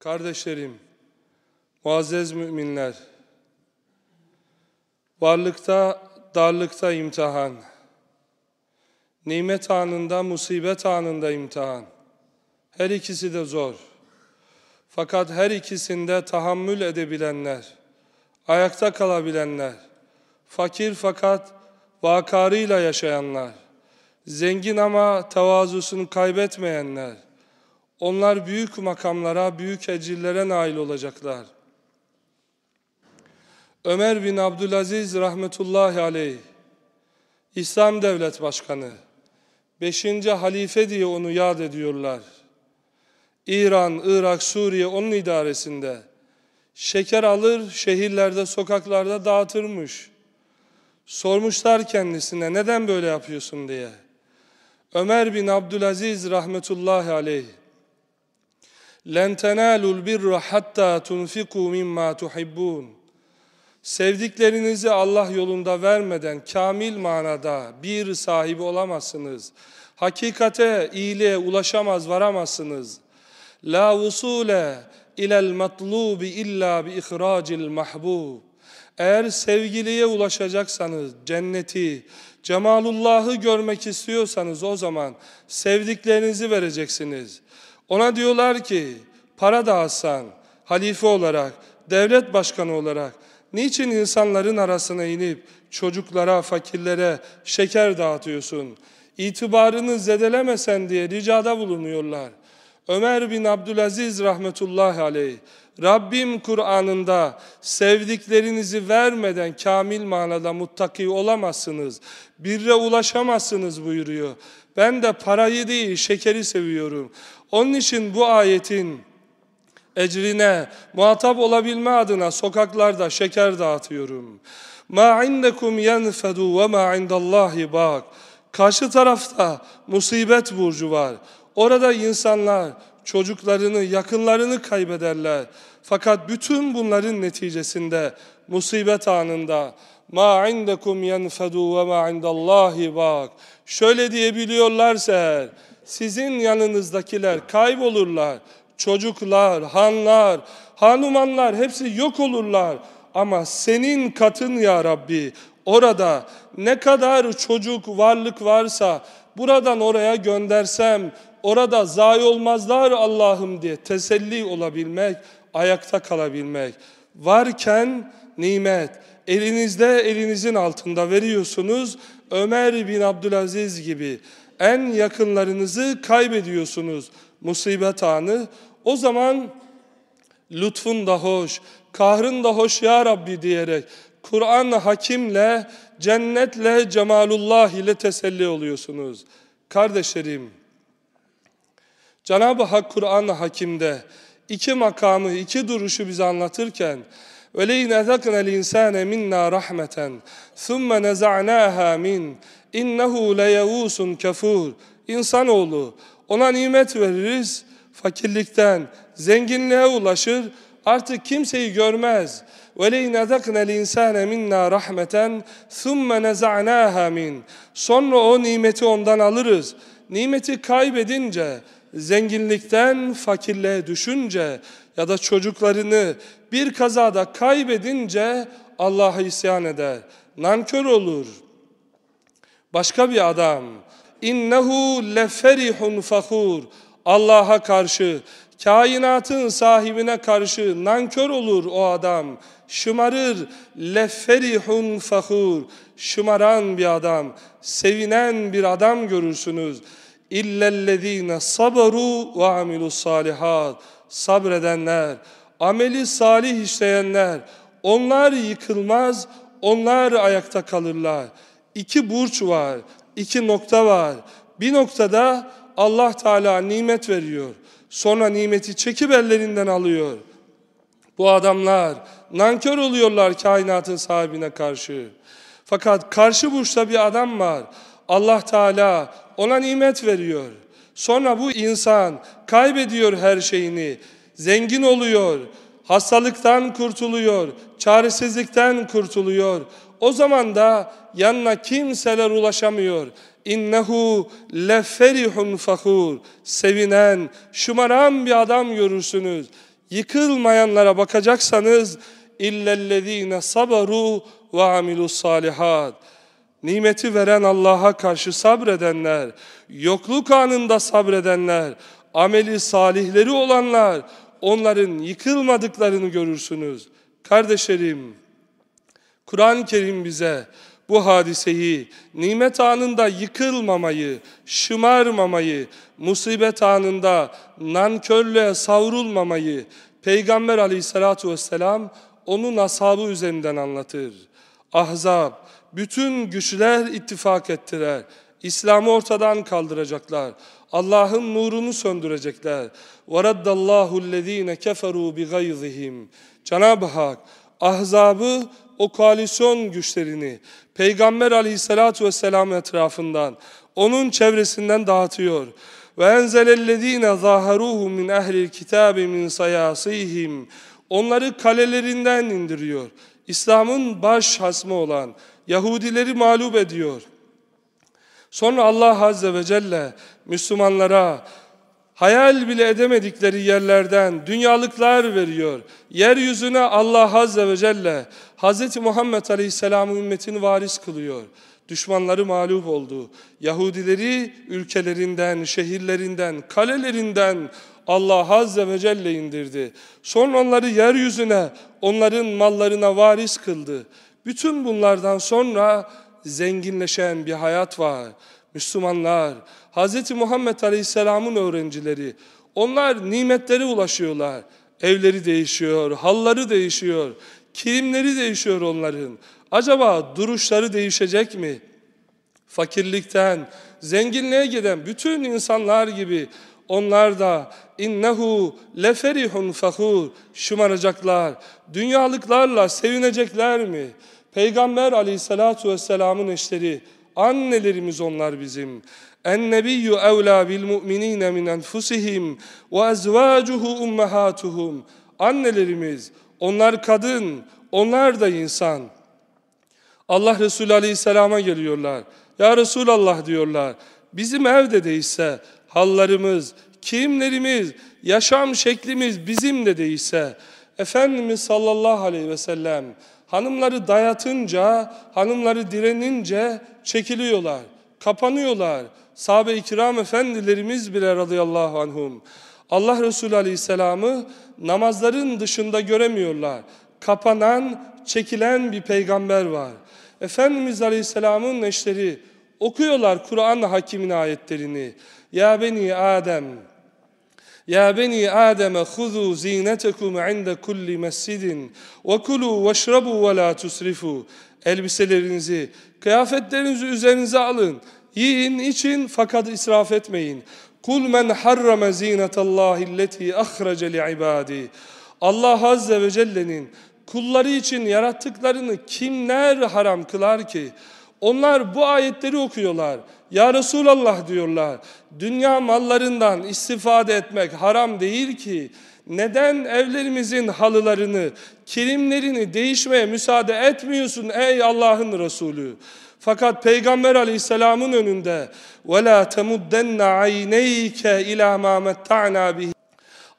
Kardeşlerim, muazzez müminler, varlıkta, darlıkta imtihan, nimet anında, musibet anında imtihan. Her ikisi de zor. Fakat her ikisinde tahammül edebilenler, ayakta kalabilenler, fakir fakat vakarıyla yaşayanlar, zengin ama tavazusunu kaybetmeyenler, onlar büyük makamlara, büyük ecirlere nail olacaklar. Ömer bin Abdülaziz rahmetullahi aleyh, İslam Devlet Başkanı, beşinci halife diye onu yad ediyorlar. İran, Irak, Suriye onun idaresinde. Şeker alır, şehirlerde, sokaklarda dağıtırmış. Sormuşlar kendisine neden böyle yapıyorsun diye. Ömer bin Abdülaziz rahmetullahi aleyh لَنْ تَنَالُوا الْبِرَّ حَتَّى تُنْفِقُوا مِمَّا تُحِبُّونَ Sevdiklerinizi Allah yolunda vermeden kamil manada bir sahibi olamazsınız. Hakikate, iyiliğe ulaşamaz, varamazsınız. La vusule ilel matlubi illa bi ihracil mahbub. Eğer sevgiliye ulaşacaksanız, cenneti, cemalullahı görmek istiyorsanız o zaman sevdiklerinizi vereceksiniz. Ona diyorlar ki para dağıtsan halife olarak, devlet başkanı olarak niçin insanların arasına inip çocuklara, fakirlere şeker dağıtıyorsun? İtibarını zedelemesen diye ricada bulunuyorlar. Ömer bin Abdülaziz rahmetullahi aleyh Rabbim Kur'an'ında sevdiklerinizi vermeden kamil manada muttaki olamazsınız. Birre ulaşamazsınız buyuruyor. Ben de parayı değil şekeri seviyorum. Onun için bu ayetin ecrine muhatap olabilme adına sokaklarda şeker dağıtıyorum. Ma indekum yenfedu ve ma indallahi bak. Karşı tarafta musibet burcu var. Orada insanlar çocuklarını, yakınlarını kaybederler. Fakat bütün bunların neticesinde musibet anında ma indekum yenfedu ve ma indallahi bak. Şöyle diyebiliyorlarsa eğer sizin yanınızdakiler kaybolurlar. Çocuklar, hanlar, hanumanlar hepsi yok olurlar. Ama senin katın ya Rabbi orada ne kadar çocuk varlık varsa buradan oraya göndersem orada zayi olmazlar Allah'ım diye teselli olabilmek, ayakta kalabilmek. Varken nimet, elinizde elinizin altında veriyorsunuz. Ömer bin Abdülaziz gibi en yakınlarınızı kaybediyorsunuz musibet anı. O zaman lütfun da hoş, kahrın da hoş ya Rabbi diyerek Kur'an hakimle, cennetle, cemalullah ile teselli oluyorsunuz. Kardeşlerim, Cenab-ı Hak Kur'an hakimde iki makamı, iki duruşu bize anlatırken وَلَيْنَ ذَقْنَ الْاِنْسَانَ مِنَّا رَحْمَةً ثُمَّ نَزَعْنَاهَا مِنْ اِنَّهُ لَيَوُوسٌ كَفُورٌ İnsanoğlu ona nimet veririz, fakirlikten zenginliğe ulaşır, artık kimseyi görmez. وَلَيْنَ ذَقْنَ الْاِنْسَانَ مِنَّا رَحْمَةً ثُمَّ نَزَعْنَاهَا مِنْ Sonra o nimeti ondan alırız. Nimeti kaybedince, zenginlikten fakirliğe düşünce ya da çocuklarını bir kazada kaybedince Allah'a isyan eder. Nankör olur. Başka bir adam. İnnehu leferihun fakhur. Allah'a karşı kainatın sahibine karşı nankör olur o adam. Şımarır leferihun fakhur. Şımaran bir adam sevinen bir adam görürsünüz. İllellezine sabaru ve amilus salihat sabredenler ameli salih işleyenler onlar yıkılmaz onlar ayakta kalırlar iki burç var iki nokta var. Bir noktada Allah Teala nimet veriyor. Sonra nimeti çekip ellerinden alıyor. Bu adamlar nankör oluyorlar kainatın sahibine karşı. Fakat karşı burçta bir adam var. Allah Teala ona nimet veriyor. Sonra bu insan kaybediyor her şeyini. Zengin oluyor. Hastalıktan kurtuluyor. Çaresizlikten kurtuluyor. O zaman da yanına kimseler ulaşamıyor. İnnehu leferihun fakhur. Sevinen, şımaran bir adam görürsünüz. yıkılmayanlara bakacaksanız illellezine sabaru ve amilus salihat. Nimeti veren Allah'a karşı sabredenler, yokluk anında sabredenler, ameli salihleri olanlar, onların yıkılmadıklarını görürsünüz. Kardeşlerim, Kur'an-ı Kerim bize bu hadiseyi, nimet anında yıkılmamayı, şımarmamayı, musibet anında nankörlüğe savrulmamayı, Peygamber aleyhissalatu vesselam onun ashabı üzerinden anlatır. Ahzab, bütün güçler ittifak ettiler. İslam'ı ortadan kaldıracaklar. Allah'ın nurunu söndürecekler. وَرَدَّ اللّٰهُ الَّذ۪ينَ كَفَرُوا بِغَيْظِهِمْ Cenab-ı Hak ahzabı o koalisyon güçlerini Peygamber aleyhissalatu vesselam etrafından onun çevresinden dağıtıyor. Ve enzelellezine zaharuhum min ehlil kitabi min sayasihim onları kalelerinden indiriyor. İslam'ın baş hasmı olan Yahudileri mağlup ediyor. Sonra Allah Azze ve Celle Müslümanlara hayal bile edemedikleri yerlerden dünyalıklar veriyor. Yeryüzüne Allah Azze ve Celle Hz. Muhammed Aleyhisselam'ın ümmetini varis kılıyor. Düşmanları mağlup oldu. Yahudileri ülkelerinden, şehirlerinden, kalelerinden Allah Azze ve Celle indirdi. Sonra onları yeryüzüne, onların mallarına varis kıldı. Bütün bunlardan sonra zenginleşen bir hayat var. Müslümanlar, Hz. Muhammed Aleyhisselam'ın öğrencileri, onlar nimetlere ulaşıyorlar. Evleri değişiyor, halları değişiyor, kilimleri değişiyor onların. Acaba duruşları değişecek mi? Fakirlikten zenginliğe giden bütün insanlar gibi onlar da innehu leferihun fahur şımaracaklar. Dünyalıklarla sevinecekler mi? Peygamber aleyhissalatu vesselamın eşleri, annelerimiz onlar bizim. En-nebiyyü evlâ bil mu'minîne min enfusihim ve ezvâcuhu ummehâtuhum. Annelerimiz, onlar kadın, onlar da insan. Allah Resulü Aleyhisselam'a geliyorlar. Ya Resulallah diyorlar. Bizim evde değilse hallarımız, kimlerimiz, yaşam şeklimiz bizim de değilse Efendimiz sallallahu aleyhi ve sellem hanımları dayatınca, hanımları direnince çekiliyorlar, kapanıyorlar. Sahabe-i kiram efendilerimiz bile radıyallahu anhum. Allah Resulü aleyhisselamı namazların dışında göremiyorlar. Kapanan, çekilen bir peygamber var. Efendimiz Aleyhisselam'ın eşleri okuyorlar Kur'an hakimin ayetlerini. Ya beni Adem Ya beni Adem huzu zinetekum inde kulli mescidin ve kulu veşrabu ve la tusrifu. Elbiselerinizi, kıyafetlerinizi üzerinize alın. Yiyin, için fakat israf etmeyin. Kul men harrama zinetallahi alleti ahrace li'ibadi. Allah Azze ve Celle'nin kulları için yarattıklarını kimler haram kılar ki? Onlar bu ayetleri okuyorlar. Ya Resulallah diyorlar. Dünya mallarından istifade etmek haram değil ki. Neden evlerimizin halılarını, kilimlerini değişmeye müsaade etmiyorsun ey Allah'ın Resulü? Fakat Peygamber Aleyhisselam'ın önünde وَلَا تَمُدَّنَّ عَيْنَيْكَ اِلَى مَا مَتَّعْنَا بِهِ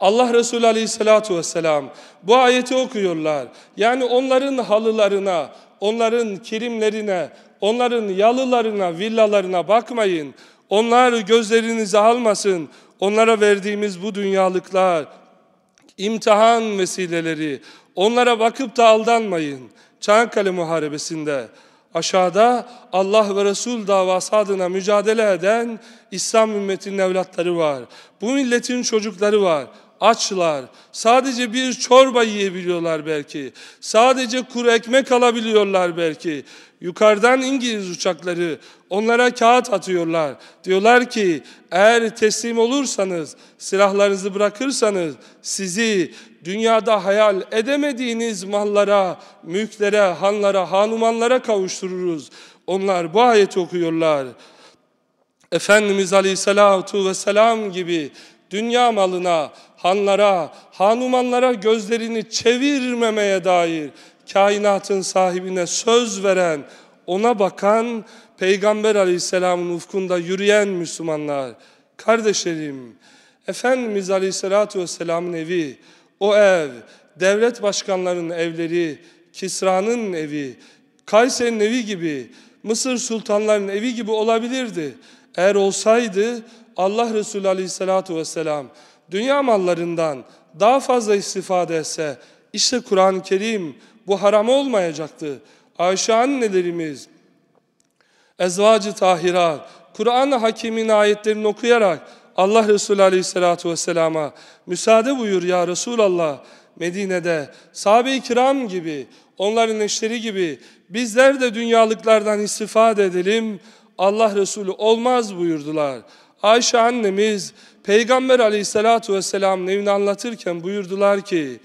Allah Resulü Aleyhisselatü Vesselam bu ayeti okuyorlar. Yani onların halılarına, onların kirimlerine, onların yalılarına, villalarına bakmayın. Onlar gözlerinizi almasın. Onlara verdiğimiz bu dünyalıklar, imtihan vesileleri, onlara bakıp da aldanmayın. Çanakkale Muharebesi'nde aşağıda Allah ve Resul davası adına mücadele eden İslam ümmetinin evlatları var. Bu milletin çocukları var açlar. Sadece bir çorba yiyebiliyorlar belki. Sadece kuru ekmek alabiliyorlar belki. Yukarıdan İngiliz uçakları onlara kağıt atıyorlar. Diyorlar ki eğer teslim olursanız, silahlarınızı bırakırsanız sizi dünyada hayal edemediğiniz mallara, mülklere, hanlara, hanumanlara kavuştururuz. Onlar bu ayeti okuyorlar. Efendimiz Aleyhisselatu Vesselam gibi dünya malına, hanlara, hanumanlara gözlerini çevirmemeye dair kainatın sahibine söz veren, ona bakan, Peygamber aleyhisselamın ufkunda yürüyen Müslümanlar. Kardeşlerim, Efendimiz aleyhissalatu vesselamın evi, O ev, devlet başkanlarının evleri, Kisra'nın evi, Kayseri'nin evi gibi, Mısır sultanlarının evi gibi olabilirdi. Eğer olsaydı Allah Resulü Aleyhisselatü Vesselam dünya mallarından daha fazla istifade etse işte Kur'an-ı Kerim bu haram olmayacaktı. Ayşe annelerimiz, ezvacı tahirat, Kur'an-ı Hakim'in ayetlerini okuyarak Allah Resulü Aleyhisselatü Vesselam'a müsaade buyur ya Resulallah Medine'de sahabe-i kiram gibi onların eşleri gibi bizler de dünyalıklardan istifade edelim Allah Resulü olmaz buyurdular. Ayşe annemiz Peygamber aleyhissalatu vesselam'ın evini anlatırken buyurdular ki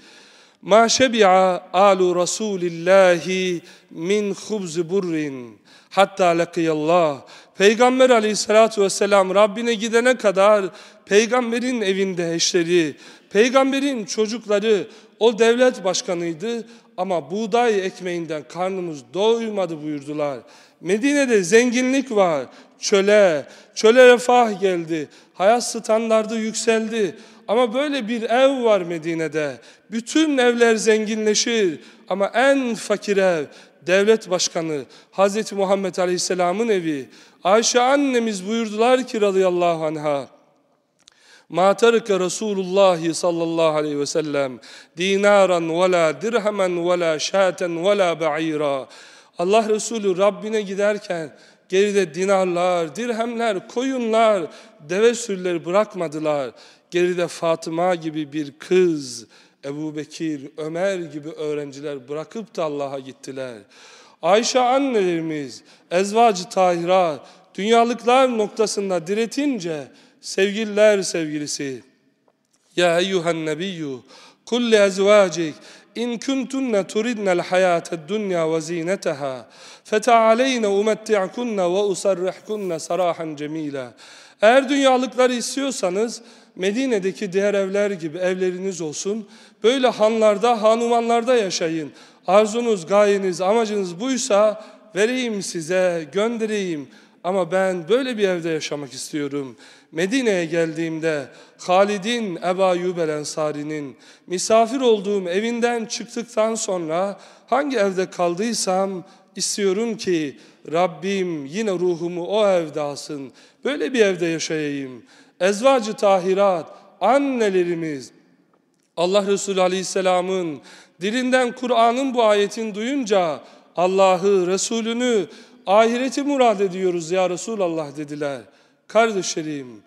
Ma şebi'a alu Rasulillahi min khubz burrin hatta lakiyallah. Peygamber aleyhissalatu vesselam Rabbine gidene kadar peygamberin evinde eşleri, peygamberin çocukları o devlet başkanıydı ama buğday ekmeğinden karnımız doymadı buyurdular. Medine'de zenginlik var. Çöle, çöle refah geldi. Hayat standardı yükseldi. Ama böyle bir ev var Medine'de. Bütün evler zenginleşir. Ama en fakir ev devlet başkanı Hazreti Muhammed Aleyhisselam'ın evi. Ayşe annemiz buyurdular ki radıyallahu anha. Ma terke Resulullah sallallahu aleyhi ve sellem dinaran ve la dirhemen ve la şaten ve. Allah Resulü Rabbine giderken geride dinarlar, dirhemler, koyunlar, deve sürüleri bırakmadılar Geride Fatıma gibi bir kız, Ebu Bekir, Ömer gibi öğrenciler bırakıp da Allah'a gittiler. Ayşe annelerimiz, ezvacı tahira, dünyalıklar noktasında diretince sevgililer sevgilisi. Ya eyyuhen nebiyyü, kulli ezvacik, إن كنتن تردن الحياة الدنيا وزينتها فتعالين أمتعكن وأسرحكن سراحا جميلا Eğer dünyalıkları istiyorsanız Medine'deki diğer evler gibi evleriniz olsun. Böyle hanlarda, hanumanlarda yaşayın. Arzunuz, gayeniz, amacınız buysa vereyim size, göndereyim. Ama ben böyle bir evde yaşamak istiyorum. Medine'ye geldiğimde Halid'in Eba Yübel Ensari'nin misafir olduğum evinden çıktıktan sonra hangi evde kaldıysam istiyorum ki Rabbim yine ruhumu o evde alsın. Böyle bir evde yaşayayım. Ezvacı tahirat, annelerimiz, Allah Resulü Aleyhisselam'ın dilinden Kur'an'ın bu ayetin duyunca Allah'ı, Resulünü, ahireti murad ediyoruz ya Resulallah dediler. Kardeşlerim,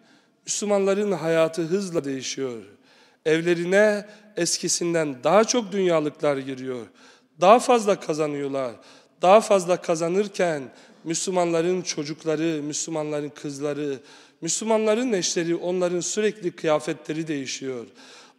Müslümanların hayatı hızla değişiyor. Evlerine eskisinden daha çok dünyalıklar giriyor. Daha fazla kazanıyorlar. Daha fazla kazanırken Müslümanların çocukları, Müslümanların kızları, Müslümanların eşleri, onların sürekli kıyafetleri değişiyor.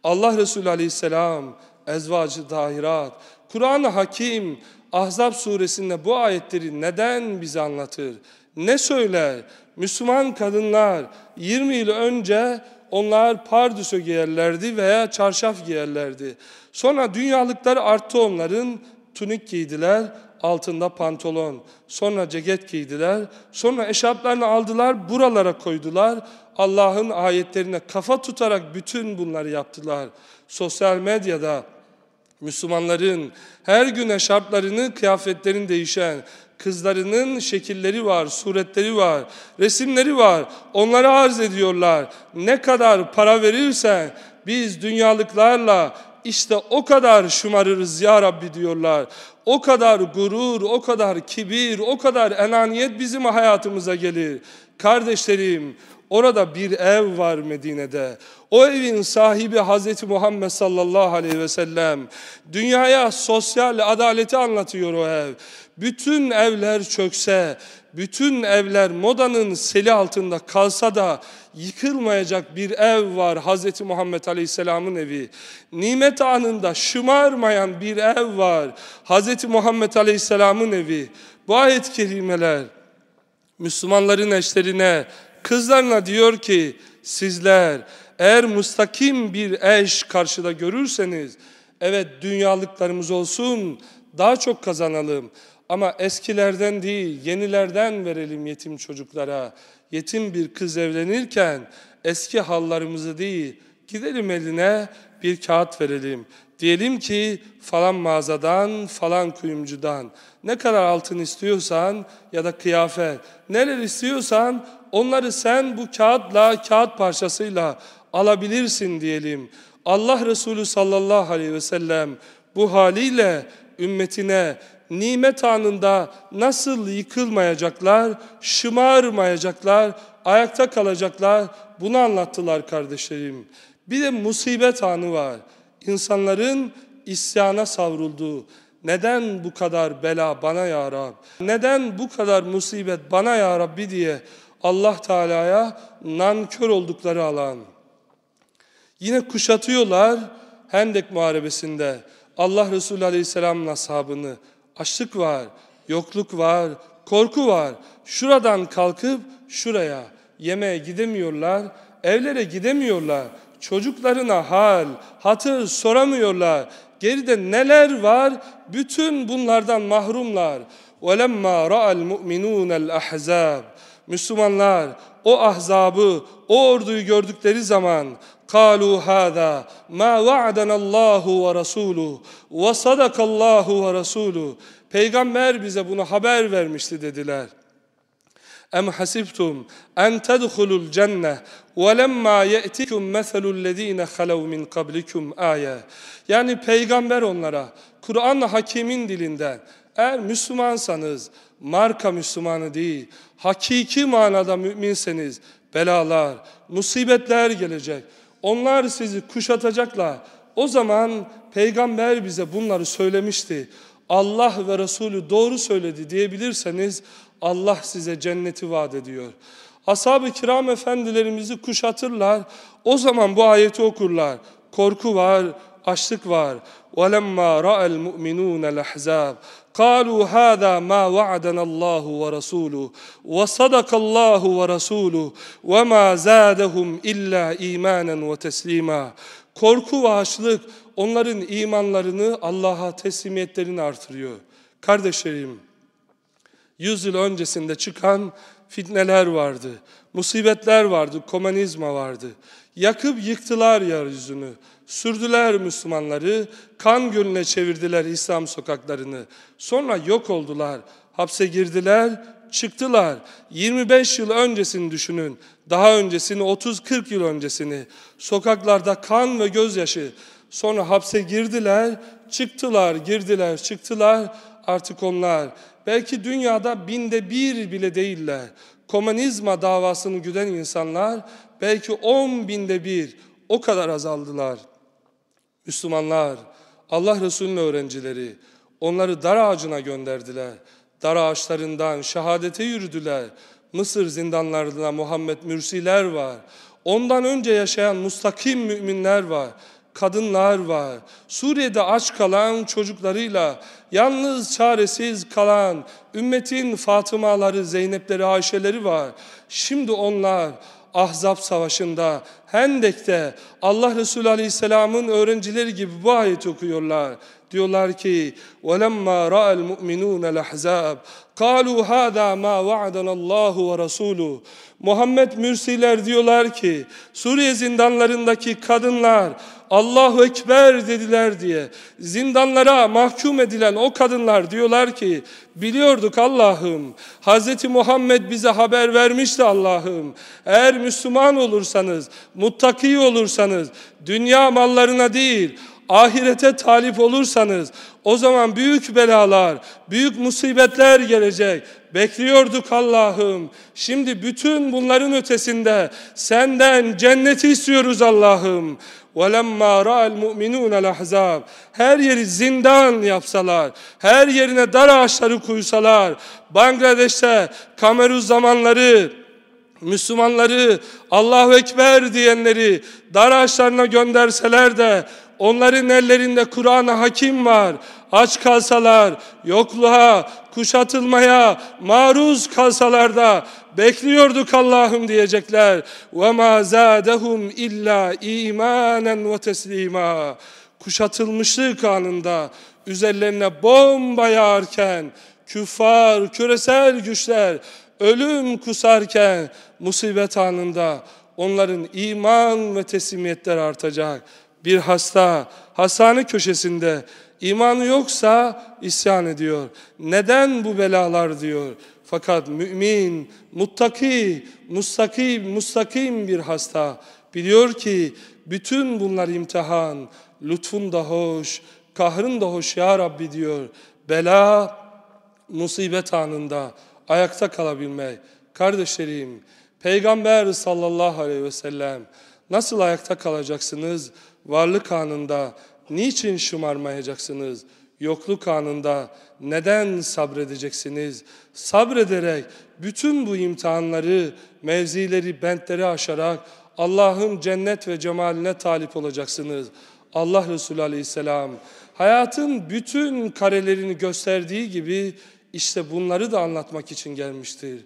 Allah Resulü Aleyhisselam, ezvacı dahirat, Kur'an-ı Hakim, Ahzab suresinde bu ayetleri neden bize anlatır? Ne söyler? Müslüman kadınlar 20 yıl önce onlar pardüsö giyerlerdi veya çarşaf giyerlerdi. Sonra dünyalıklar arttı onların, tunik giydiler, altında pantolon. Sonra ceket giydiler. Sonra eşarplarını aldılar, buralara koydular. Allah'ın ayetlerine kafa tutarak bütün bunları yaptılar. Sosyal medyada Müslümanların her gün eşarplarını, kıyafetlerin değişen, kızlarının şekilleri var, suretleri var, resimleri var. Onları arz ediyorlar. Ne kadar para verirsen biz dünyalıklarla işte o kadar şımarırız ya Rabbi diyorlar. O kadar gurur, o kadar kibir, o kadar enaniyet bizim hayatımıza gelir. Kardeşlerim, orada bir ev var Medine'de. O evin sahibi Hazreti Muhammed sallallahu aleyhi ve sellem. Dünyaya sosyal adaleti anlatıyor o ev. Bütün evler çökse, bütün evler modanın seli altında kalsa da yıkılmayacak bir ev var Hazreti Muhammed Aleyhisselam'ın evi. Nimet anında şımarmayan bir ev var Hazreti Muhammed Aleyhisselam'ın evi. Bu ayet-i kerimeler Müslümanların eşlerine, kızlarına diyor ki sizler eğer mustakim bir eş karşıda görürseniz evet dünyalıklarımız olsun daha çok kazanalım. Ama eskilerden değil, yenilerden verelim yetim çocuklara. Yetim bir kız evlenirken eski hallarımızı değil, Gidelim eline bir kağıt verelim. Diyelim ki falan mağazadan, falan kuyumcudan ne kadar altın istiyorsan ya da kıyafet, neler istiyorsan onları sen bu kağıtla, kağıt parçasıyla alabilirsin diyelim. Allah Resulü sallallahu aleyhi ve sellem bu haliyle ümmetine nimet anında nasıl yıkılmayacaklar, şımarmayacaklar, ayakta kalacaklar bunu anlattılar kardeşlerim. Bir de musibet anı var. İnsanların isyana savrulduğu, neden bu kadar bela bana ya Rab? Neden bu kadar musibet bana ya Rabbi diye Allah Teala'ya nankör oldukları alan. Yine kuşatıyorlar Hendek Muharebesi'nde Allah Resulü Aleyhisselam'ın ashabını Açlık var, yokluk var, korku var. Şuradan kalkıp şuraya yemeğe gidemiyorlar, evlere gidemiyorlar. Çocuklarına hal, hatır soramıyorlar. Geride neler var? Bütün bunlardan mahrumlar. وَلَمَّا رَأَ الْمُؤْمِنُونَ الْأَحْزَابِ Müslümanlar o ahzabı, o orduyu gördükleri zaman قالوا هذا ما وعدنا الله ورسوله وصدق الله ورسوله Peygamber bize bunu haber vermişti dediler. Em hasibtum en tedhulul cenne ve lemma ye'tikum meselul lezine halev min qablikum aya. Yani peygamber onlara Kur'an hakimin dilinden eğer Müslümansanız marka Müslümanı değil hakiki manada müminseniz belalar, musibetler gelecek. Onlar sizi kuşatacaklar. O zaman peygamber bize bunları söylemişti. Allah ve Resulü doğru söyledi diyebilirseniz Allah size cenneti vaat ediyor. Ashab-ı kiram efendilerimizi kuşatırlar. O zaman bu ayeti okurlar. Korku var, açlık var. وَلَمَّا رَأَ الْمُؤْمِنُونَ الْأَحْزَابِ قالوا هذا ما وعدنا الله ورسوله وصدق الله ورسوله وما زادهم إلا إيمانا وتسليما Korku ve açlık onların imanlarını Allah'a teslimiyetlerini artırıyor. Kardeşlerim, yüz yıl öncesinde çıkan fitneler vardı, musibetler vardı, komünizma vardı. Yakıp yıktılar yeryüzünü. Sürdüler Müslümanları, kan gölüne çevirdiler İslam sokaklarını. Sonra yok oldular, hapse girdiler, çıktılar. 25 yıl öncesini düşünün, daha öncesini 30-40 yıl öncesini. Sokaklarda kan ve gözyaşı. Sonra hapse girdiler, çıktılar, girdiler, çıktılar. Artık onlar belki dünyada binde bir bile değiller. Komünizma davasını güden insanlar belki on binde bir o kadar azaldılar. Müslümanlar, Allah Resulü'nün öğrencileri onları dar ağacına gönderdiler. Dar ağaçlarından şehadete yürüdüler. Mısır zindanlarında Muhammed Mürsiler var. Ondan önce yaşayan mustakim müminler var. Kadınlar var. Suriye'de aç kalan çocuklarıyla yalnız çaresiz kalan ümmetin Fatımaları, Zeynepleri, Ayşeleri var. Şimdi onlar Ahzab Savaşı'nda, Hendek'te Allah Resulü Aleyhisselam'ın öğrencileri gibi bu ayeti okuyorlar. Diyorlar ki وَلَمَّا رَأَ الْمُؤْمِنُونَ الْأَحْزَابِ قَالُوا هَذَا مَا وَعَدَنَ اللّٰهُ وَرَسُولُهُ Muhammed Mürsiler diyorlar ki Suriye zindanlarındaki kadınlar Allahu Ekber dediler diye zindanlara mahkum edilen o kadınlar diyorlar ki biliyorduk Allah'ım Hz. Muhammed bize haber vermişti Allah'ım eğer Müslüman olursanız muttaki olursanız dünya mallarına değil ahirete talip olursanız o zaman büyük belalar, büyük musibetler gelecek. Bekliyorduk Allah'ım. Şimdi bütün bunların ötesinde senden cenneti istiyoruz Allah'ım. وَلَمَّا رَأَ الْمُؤْمِنُونَ الْأَحْزَابِ Her yeri zindan yapsalar, her yerine dar ağaçları kuysalar, Bangladeş'te Kamerun zamanları, Müslümanları Allahu Ekber diyenleri dar ağaçlarına gönderseler de onların ellerinde Kur'an-ı Hakim var. Aç kalsalar, yokluğa, kuşatılmaya maruz kalsalar da bekliyorduk Allah'ım diyecekler. وَمَا زَادَهُمْ illa imanen ve teslima. Kuşatılmışlık anında üzerlerine bomba yağarken küffar, küresel güçler ölüm kusarken musibet anında onların iman ve teslimiyetler artacak. Bir hasta hastane köşesinde imanı yoksa isyan ediyor. Neden bu belalar diyor. Fakat mümin, muttaki, mustakim, mustakim bir hasta biliyor ki bütün bunlar imtihan, lütfun da hoş, kahrın da hoş ya Rabbi diyor. Bela, musibet anında ayakta kalabilmek. Kardeşlerim, Peygamber sallallahu aleyhi ve sellem nasıl ayakta kalacaksınız? Varlık anında niçin şımarmayacaksınız? Yokluk anında neden sabredeceksiniz? Sabrederek bütün bu imtihanları, mevzileri, bentleri aşarak Allah'ın cennet ve cemaline talip olacaksınız. Allah Resulü Aleyhisselam hayatın bütün karelerini gösterdiği gibi işte bunları da anlatmak için gelmiştir.